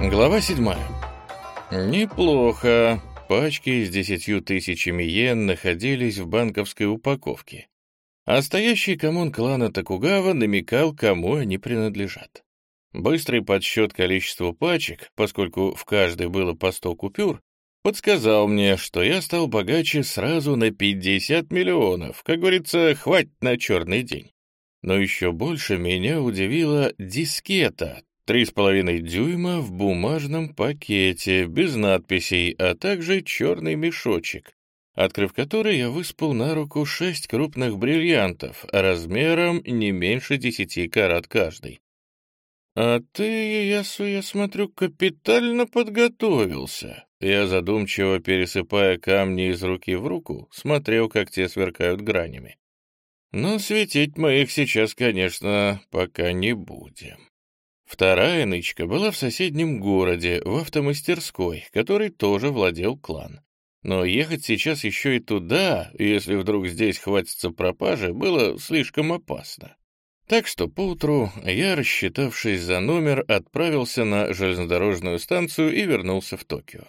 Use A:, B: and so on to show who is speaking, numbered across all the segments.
A: Глава 7. Неплохо. Пачки с десятью тысячами йен находились в банковской упаковке. А стоящий коммун клана Токугава намекал, кому они принадлежат. Быстрый подсчет количества пачек, поскольку в каждой было по 100 купюр, подсказал мне, что я стал богаче сразу на 50 миллионов. Как говорится, хватит на черный день. Но еще больше меня удивила дискета, Три с половиной дюйма в бумажном пакете, без надписей, а также черный мешочек, открыв который я выспал на руку шесть крупных бриллиантов, размером не меньше десяти карат каждый. «А ты, Ясу, я смотрю, капитально подготовился». Я, задумчиво пересыпая камни из руки в руку, смотрел, как те сверкают гранями. Но светить мы их сейчас, конечно, пока не будем. Вторая нычка была в соседнем городе, в автомастерской, который тоже владел клан. Но ехать сейчас еще и туда, если вдруг здесь хватится пропажи, было слишком опасно. Так что поутру я, рассчитавшись за номер, отправился на железнодорожную станцию и вернулся в Токио.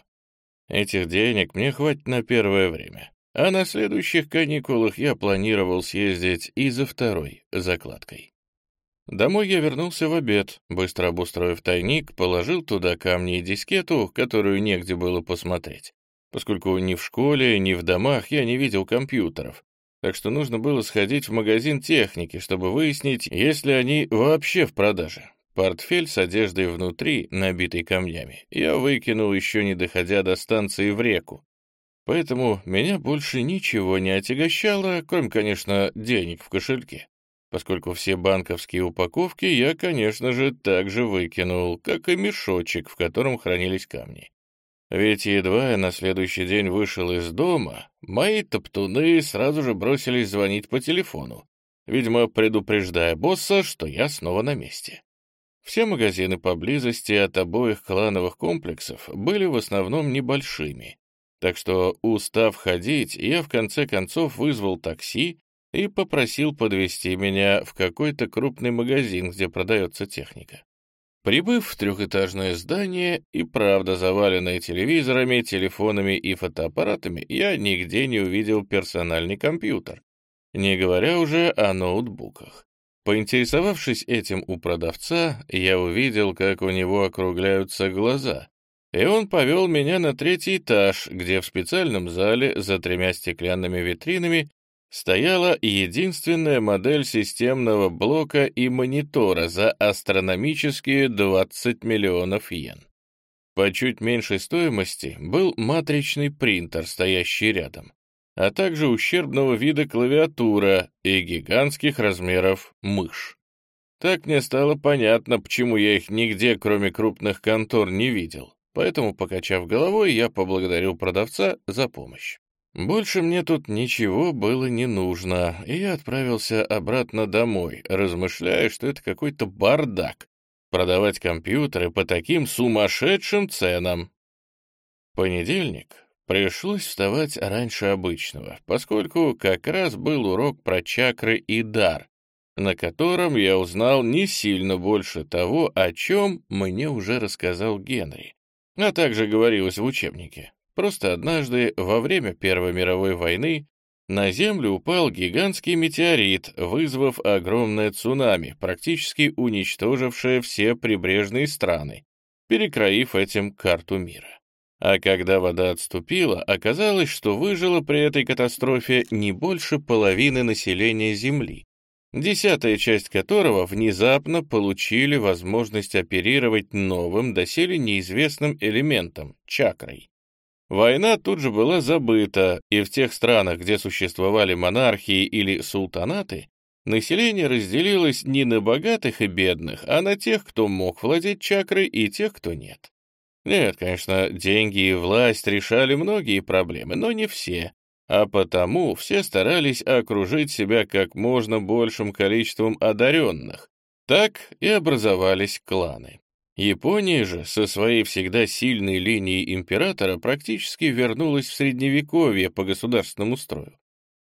A: Этих денег мне хватит на первое время, а на следующих каникулах я планировал съездить и за второй закладкой. Домой я вернулся в обед, быстро обустроив тайник, положил туда камни и дискету, которую негде было посмотреть, поскольку ни в школе, ни в домах я не видел компьютеров, так что нужно было сходить в магазин техники, чтобы выяснить, есть ли они вообще в продаже. Портфель с одеждой внутри, набитый камнями, я выкинул еще не доходя до станции в реку. Поэтому меня больше ничего не отягощало, кроме, конечно, денег в кошельке поскольку все банковские упаковки я, конечно же, также выкинул, как и мешочек, в котором хранились камни. Ведь едва я на следующий день вышел из дома, мои топтуны сразу же бросились звонить по телефону, видимо, предупреждая босса, что я снова на месте. Все магазины поблизости от обоих клановых комплексов были в основном небольшими, так что, устав ходить, я в конце концов вызвал такси и попросил подвести меня в какой-то крупный магазин, где продается техника. Прибыв в трехэтажное здание и правда заваленное телевизорами, телефонами и фотоаппаратами, я нигде не увидел персональный компьютер, не говоря уже о ноутбуках. Поинтересовавшись этим у продавца, я увидел, как у него округляются глаза, и он повел меня на третий этаж, где в специальном зале за тремя стеклянными витринами стояла единственная модель системного блока и монитора за астрономические 20 миллионов йен. По чуть меньшей стоимости был матричный принтер, стоящий рядом, а также ущербного вида клавиатура и гигантских размеров мышь. Так мне стало понятно, почему я их нигде, кроме крупных контор, не видел. Поэтому, покачав головой, я поблагодарил продавца за помощь. Больше мне тут ничего было не нужно, и я отправился обратно домой, размышляя, что это какой-то бардак — продавать компьютеры по таким сумасшедшим ценам. Понедельник пришлось вставать раньше обычного, поскольку как раз был урок про чакры и дар, на котором я узнал не сильно больше того, о чем мне уже рассказал Генри, а также говорилось в учебнике. Просто однажды, во время Первой мировой войны, на Землю упал гигантский метеорит, вызвав огромное цунами, практически уничтожившее все прибрежные страны, перекроив этим карту мира. А когда вода отступила, оказалось, что выжило при этой катастрофе не больше половины населения Земли, десятая часть которого внезапно получили возможность оперировать новым, доселе неизвестным элементом — чакрой. Война тут же была забыта, и в тех странах, где существовали монархии или султанаты, население разделилось не на богатых и бедных, а на тех, кто мог владеть чакрой, и тех, кто нет. Нет, конечно, деньги и власть решали многие проблемы, но не все, а потому все старались окружить себя как можно большим количеством одаренных. Так и образовались кланы. Япония же со своей всегда сильной линией императора практически вернулась в Средневековье по государственному строю.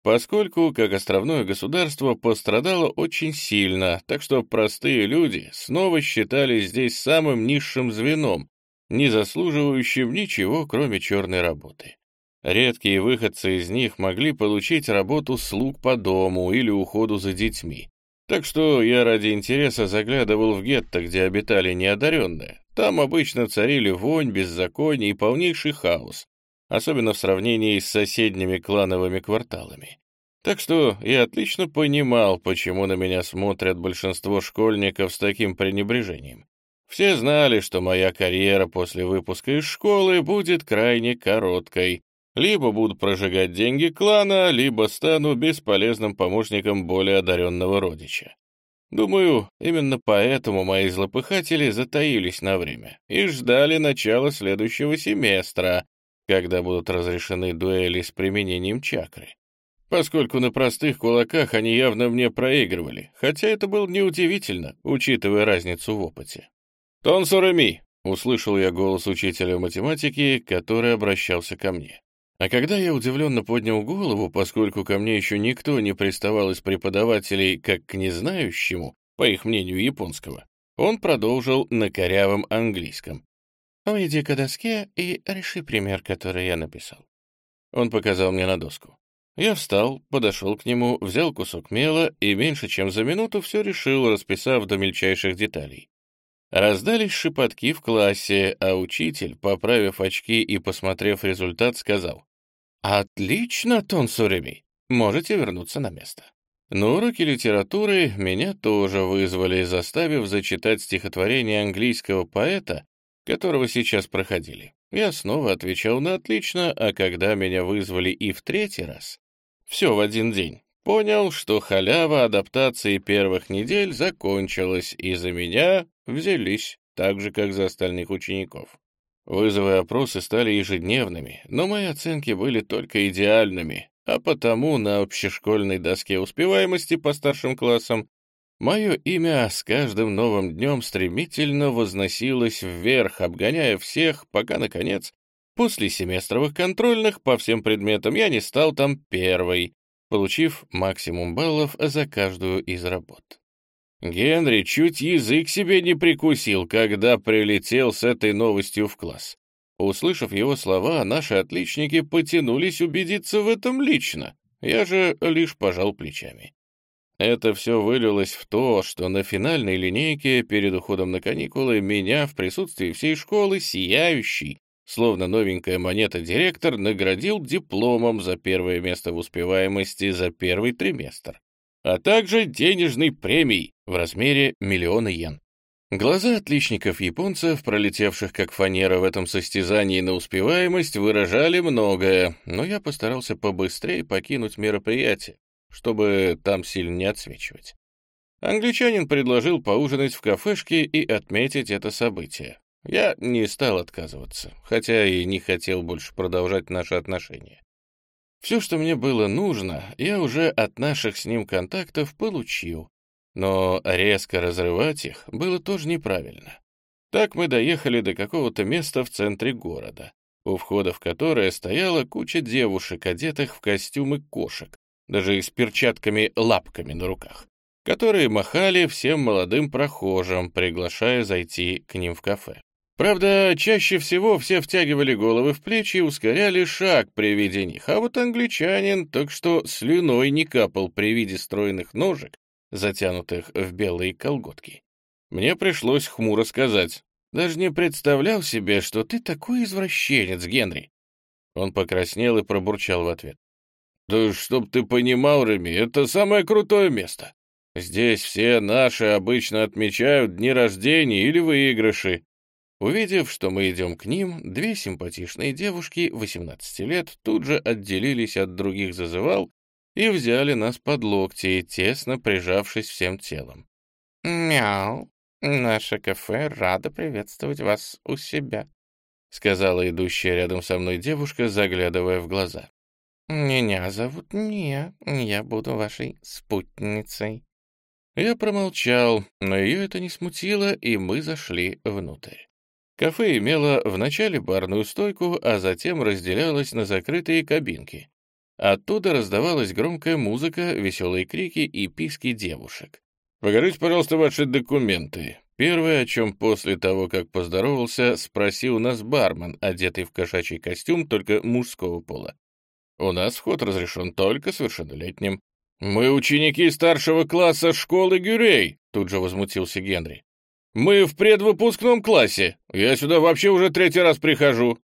A: Поскольку, как островное государство, пострадало очень сильно, так что простые люди снова считались здесь самым низшим звеном, не заслуживающим ничего, кроме черной работы. Редкие выходцы из них могли получить работу слуг по дому или уходу за детьми. Так что я ради интереса заглядывал в гетто, где обитали неодаренные. Там обычно царили вонь, беззаконие и полнейший хаос, особенно в сравнении с соседними клановыми кварталами. Так что я отлично понимал, почему на меня смотрят большинство школьников с таким пренебрежением. Все знали, что моя карьера после выпуска из школы будет крайне короткой. Либо буду прожигать деньги клана, либо стану бесполезным помощником более одаренного родича. Думаю, именно поэтому мои злопыхатели затаились на время и ждали начала следующего семестра, когда будут разрешены дуэли с применением чакры. Поскольку на простых кулаках они явно мне проигрывали, хотя это было неудивительно, учитывая разницу в опыте. «Тон Сурами!» — услышал я голос учителя математики, который обращался ко мне. А когда я удивленно поднял голову, поскольку ко мне еще никто не приставал из преподавателей как к незнающему, по их мнению, японского, он продолжил на корявом английском. «Уйди к доске и реши пример, который я написал». Он показал мне на доску. Я встал, подошел к нему, взял кусок мела и меньше чем за минуту все решил, расписав до мельчайших деталей. Раздались шепотки в классе, а учитель, поправив очки и посмотрев результат, сказал, «Отлично, Тон Суреми, можете вернуться на место». На уроке литературы меня тоже вызвали, заставив зачитать стихотворение английского поэта, которого сейчас проходили. Я снова отвечал на «отлично», а когда меня вызвали и в третий раз, все в один день, понял, что халява адаптации первых недель закончилась, и за меня взялись, так же, как за остальных учеников. Вызовы и опросы стали ежедневными, но мои оценки были только идеальными, а потому на общешкольной доске успеваемости по старшим классам мое имя с каждым новым днем стремительно возносилось вверх, обгоняя всех, пока, наконец, после семестровых контрольных по всем предметам я не стал там первой, получив максимум баллов за каждую из работ. Генри чуть язык себе не прикусил, когда прилетел с этой новостью в класс. Услышав его слова, наши отличники потянулись убедиться в этом лично. Я же лишь пожал плечами. Это все вылилось в то, что на финальной линейке перед уходом на каникулы меня в присутствии всей школы сияющий, словно новенькая монета директор, наградил дипломом за первое место в успеваемости за первый триместр а также денежной премией в размере миллиона йен. Глаза отличников-японцев, пролетевших как фанера в этом состязании на успеваемость, выражали многое, но я постарался побыстрее покинуть мероприятие, чтобы там сильно не отсвечивать. Англичанин предложил поужинать в кафешке и отметить это событие. Я не стал отказываться, хотя и не хотел больше продолжать наши отношения. Все, что мне было нужно, я уже от наших с ним контактов получил, но резко разрывать их было тоже неправильно. Так мы доехали до какого-то места в центре города, у входа в которое стояла куча девушек, одетых в костюмы кошек, даже с перчатками-лапками на руках, которые махали всем молодым прохожим, приглашая зайти к ним в кафе. Правда, чаще всего все втягивали головы в плечи и ускоряли шаг при виде них, а вот англичанин так что слюной не капал при виде стройных ножек, затянутых в белые колготки. Мне пришлось хмуро сказать, «Даже не представлял себе, что ты такой извращенец, Генри». Он покраснел и пробурчал в ответ. «Да чтоб ты понимал, Реми, это самое крутое место. Здесь все наши обычно отмечают дни рождения или выигрыши. Увидев, что мы идем к ним, две симпатичные девушки 18 лет тут же отделились от других зазывал и взяли нас под локти, тесно прижавшись всем телом. «Мяу, наше кафе рада приветствовать вас у себя», сказала идущая рядом со мной девушка, заглядывая в глаза. «Меня зовут Ния, я буду вашей спутницей». Я промолчал, но ее это не смутило, и мы зашли внутрь. Кафе имело вначале барную стойку, а затем разделялось на закрытые кабинки. Оттуда раздавалась громкая музыка, веселые крики и писки девушек. «Покажите, пожалуйста, ваши документы», Первое, о чем после того, как поздоровался, спросил нас бармен, одетый в кошачий костюм только мужского пола. «У нас вход разрешен только совершеннолетним». «Мы ученики старшего класса школы Гюрей», — тут же возмутился Генри. «Мы в предвыпускном классе. Я сюда вообще уже третий раз прихожу».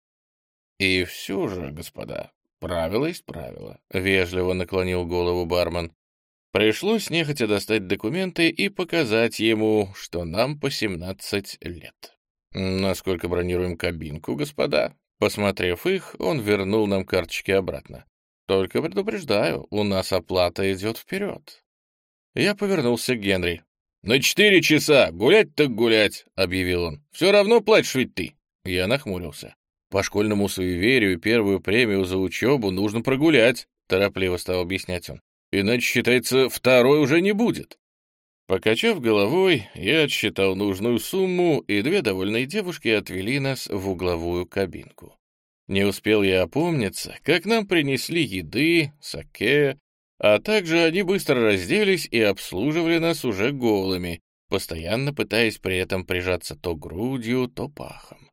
A: «И все же, господа, правило есть правило», — вежливо наклонил голову бармен. Пришлось нехотя достать документы и показать ему, что нам по 17 лет. «Насколько бронируем кабинку, господа?» Посмотрев их, он вернул нам карточки обратно. «Только предупреждаю, у нас оплата идет вперед». Я повернулся к Генри. «На четыре часа! Гулять так гулять!» — объявил он. «Все равно платишь ведь ты!» Я нахмурился. «По школьному суеверию первую премию за учебу нужно прогулять», — торопливо стал объяснять он. «Иначе, считается, второй уже не будет». Покачав головой, я отсчитал нужную сумму, и две довольные девушки отвели нас в угловую кабинку. Не успел я опомниться, как нам принесли еды, саке, а также они быстро разделись и обслуживали нас уже голыми, постоянно пытаясь при этом прижаться то грудью, то пахом.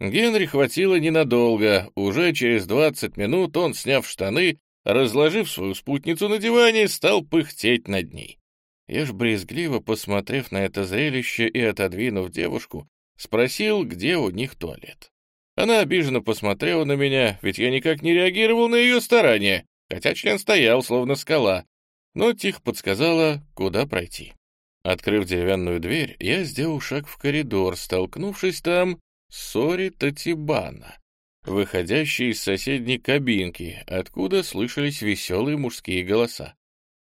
A: Генри хватило ненадолго, уже через двадцать минут он, сняв штаны, разложив свою спутницу на диване, стал пыхтеть над ней. Я ж брезгливо, посмотрев на это зрелище и отодвинув девушку, спросил, где у них туалет. Она обиженно посмотрела на меня, ведь я никак не реагировал на ее старания, хотя член стоял, словно скала, но тихо подсказала, куда пройти. Открыв деревянную дверь, я сделал шаг в коридор, столкнувшись там с Сори Татибана, выходящей из соседней кабинки, откуда слышались веселые мужские голоса.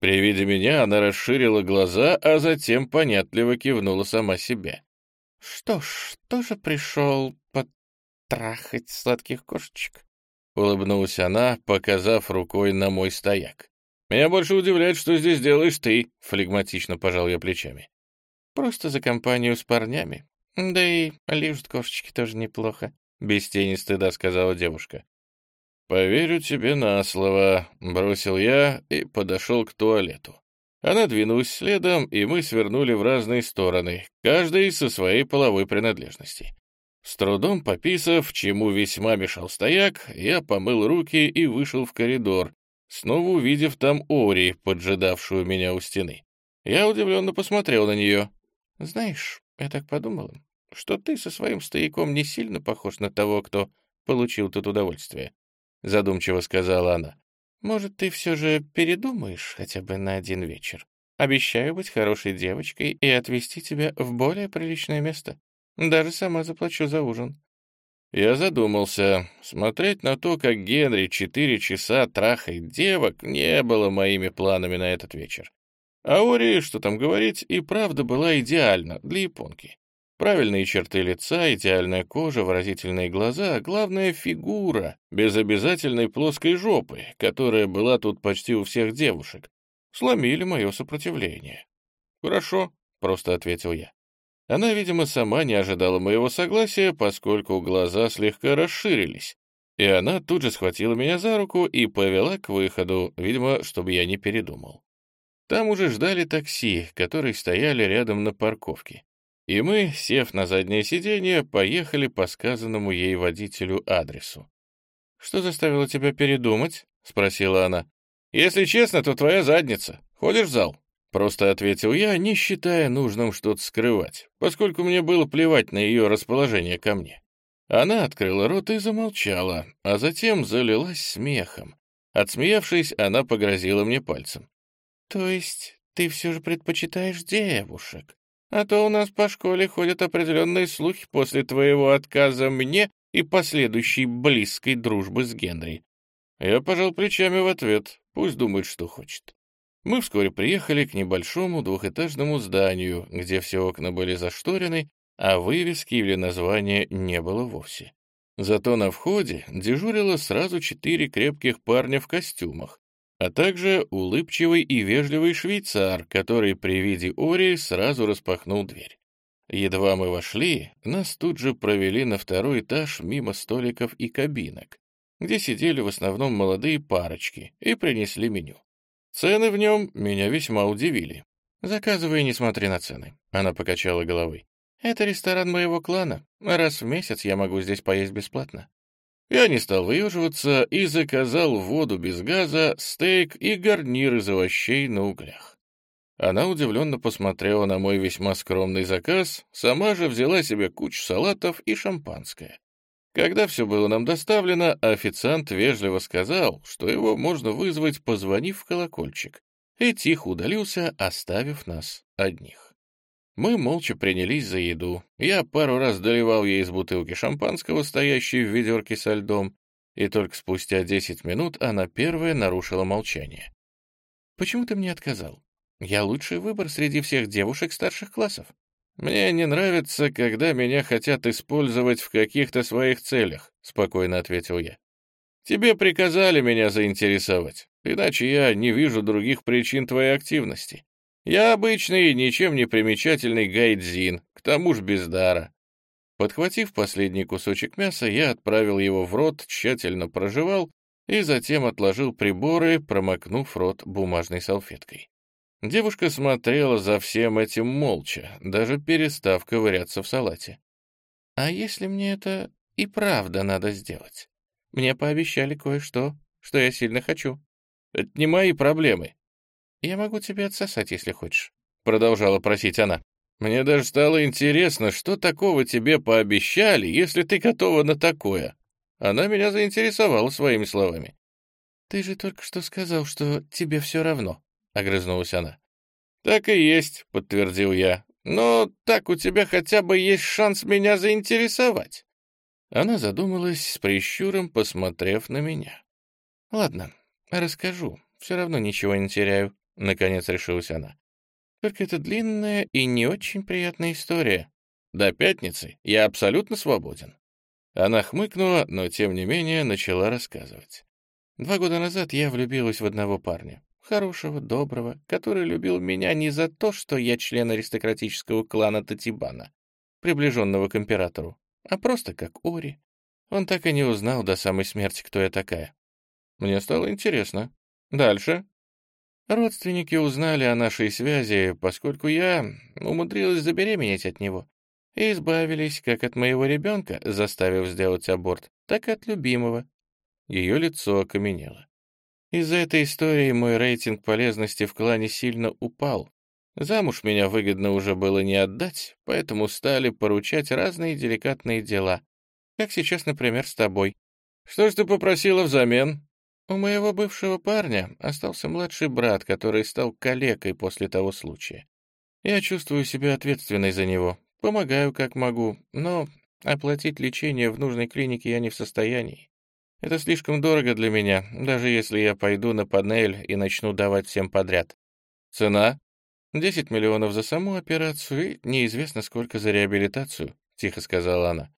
A: При виде меня она расширила глаза, а затем понятливо кивнула сама себе. «Что ж, тоже пришел потрахать сладких кошечек?» — улыбнулась она, показав рукой на мой стояк. «Меня больше удивляет, что здесь делаешь ты», — флегматично пожал я плечами. «Просто за компанию с парнями. Да и лежат кошечки тоже неплохо», — без тени стыда сказала девушка. «Поверю тебе на слово», — бросил я и подошел к туалету. Она двинулась следом, и мы свернули в разные стороны, каждый со своей половой принадлежности. С трудом пописав, чему весьма мешал стояк, я помыл руки и вышел в коридор, снова увидев там Ори, поджидавшую меня у стены. Я удивленно посмотрел на нее. «Знаешь, я так подумала, что ты со своим стояком не сильно похож на того, кто получил тут удовольствие. — задумчиво сказала она. «Может, ты все же передумаешь хотя бы на один вечер? Обещаю быть хорошей девочкой и отвезти тебя в более приличное место. Даже сама заплачу за ужин». Я задумался. Смотреть на то, как Генри четыре часа трахает девок, не было моими планами на этот вечер. А Ори, что там говорить, и правда была идеальна для японки. Правильные черты лица, идеальная кожа, выразительные глаза, а главное — фигура, без обязательной плоской жопы, которая была тут почти у всех девушек. Сломили мое сопротивление. «Хорошо», — просто ответил я. Она, видимо, сама не ожидала моего согласия, поскольку глаза слегка расширились, и она тут же схватила меня за руку и повела к выходу, видимо, чтобы я не передумал. Там уже ждали такси, которые стояли рядом на парковке. И мы, сев на заднее сиденье, поехали по сказанному ей водителю адресу. «Что заставило тебя передумать?» — спросила она. «Если честно, то твоя задница. Ходишь в зал?» Просто ответил я, не считая нужным что-то скрывать, поскольку мне было плевать на ее расположение ко мне. Она открыла рот и замолчала, а затем залилась смехом. Отсмеявшись, она погрозила мне пальцем. «То есть ты все же предпочитаешь девушек?» А то у нас по школе ходят определенные слухи после твоего отказа мне и последующей близкой дружбы с Генри. Я пожал плечами в ответ, пусть думает, что хочет. Мы вскоре приехали к небольшому двухэтажному зданию, где все окна были зашторены, а вывески или названия не было вовсе. Зато на входе дежурило сразу четыре крепких парня в костюмах, а также улыбчивый и вежливый швейцар, который при виде Ори сразу распахнул дверь. Едва мы вошли, нас тут же провели на второй этаж мимо столиков и кабинок, где сидели в основном молодые парочки, и принесли меню. Цены в нем меня весьма удивили. «Заказывай, не смотри на цены», — она покачала головой. Это ресторан моего клана. Раз в месяц я могу здесь поесть бесплатно. Я не стал выюживаться и заказал воду без газа, стейк и гарнир из овощей на углях. Она удивленно посмотрела на мой весьма скромный заказ, сама же взяла себе кучу салатов и шампанское. Когда все было нам доставлено, официант вежливо сказал, что его можно вызвать, позвонив в колокольчик, и тихо удалился, оставив нас одних. Мы молча принялись за еду. Я пару раз доливал ей из бутылки шампанского, стоящей в ведерке со льдом, и только спустя десять минут она первая нарушила молчание. «Почему ты мне отказал? Я лучший выбор среди всех девушек старших классов. «Мне не нравится, когда меня хотят использовать в каких-то своих целях», — спокойно ответил я. «Тебе приказали меня заинтересовать, иначе я не вижу других причин твоей активности. Я обычный, ничем не примечательный гайдзин, к тому же без дара». Подхватив последний кусочек мяса, я отправил его в рот, тщательно прожевал и затем отложил приборы, промокнув рот бумажной салфеткой. Девушка смотрела за всем этим молча, даже перестав ковыряться в салате. «А если мне это и правда надо сделать? Мне пообещали кое-что, что я сильно хочу. Это не мои проблемы. Я могу тебе отсосать, если хочешь», — продолжала просить она. «Мне даже стало интересно, что такого тебе пообещали, если ты готова на такое». Она меня заинтересовала своими словами. «Ты же только что сказал, что тебе все равно», — огрызнулась она. «Так и есть», — подтвердил я. «Но так у тебя хотя бы есть шанс меня заинтересовать». Она задумалась с прищуром, посмотрев на меня. «Ладно, расскажу. Все равно ничего не теряю», — наконец решилась она. «Только это длинная и не очень приятная история. До пятницы я абсолютно свободен». Она хмыкнула, но тем не менее начала рассказывать. Два года назад я влюбилась в одного парня хорошего, доброго, который любил меня не за то, что я член аристократического клана Татибана, приближенного к императору, а просто как Ори. Он так и не узнал до самой смерти, кто я такая. Мне стало интересно. Дальше. Родственники узнали о нашей связи, поскольку я умудрилась забеременеть от него, и избавились как от моего ребенка, заставив сделать аборт, так и от любимого. Ее лицо окаменело. Из-за этой истории мой рейтинг полезности в клане сильно упал. Замуж меня выгодно уже было не отдать, поэтому стали поручать разные деликатные дела. Как сейчас, например, с тобой. Что ж ты попросила взамен? У моего бывшего парня остался младший брат, который стал калекой после того случая. Я чувствую себя ответственной за него, помогаю как могу, но оплатить лечение в нужной клинике я не в состоянии. Это слишком дорого для меня, даже если я пойду на панель и начну давать всем подряд. Цена? 10 миллионов за саму операцию и неизвестно сколько за реабилитацию, тихо сказала она.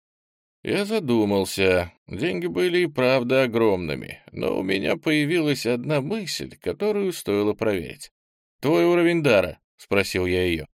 A: Я задумался. Деньги были и правда огромными, но у меня появилась одна мысль, которую стоило проверить. «Твой уровень дара?» — спросил я ее.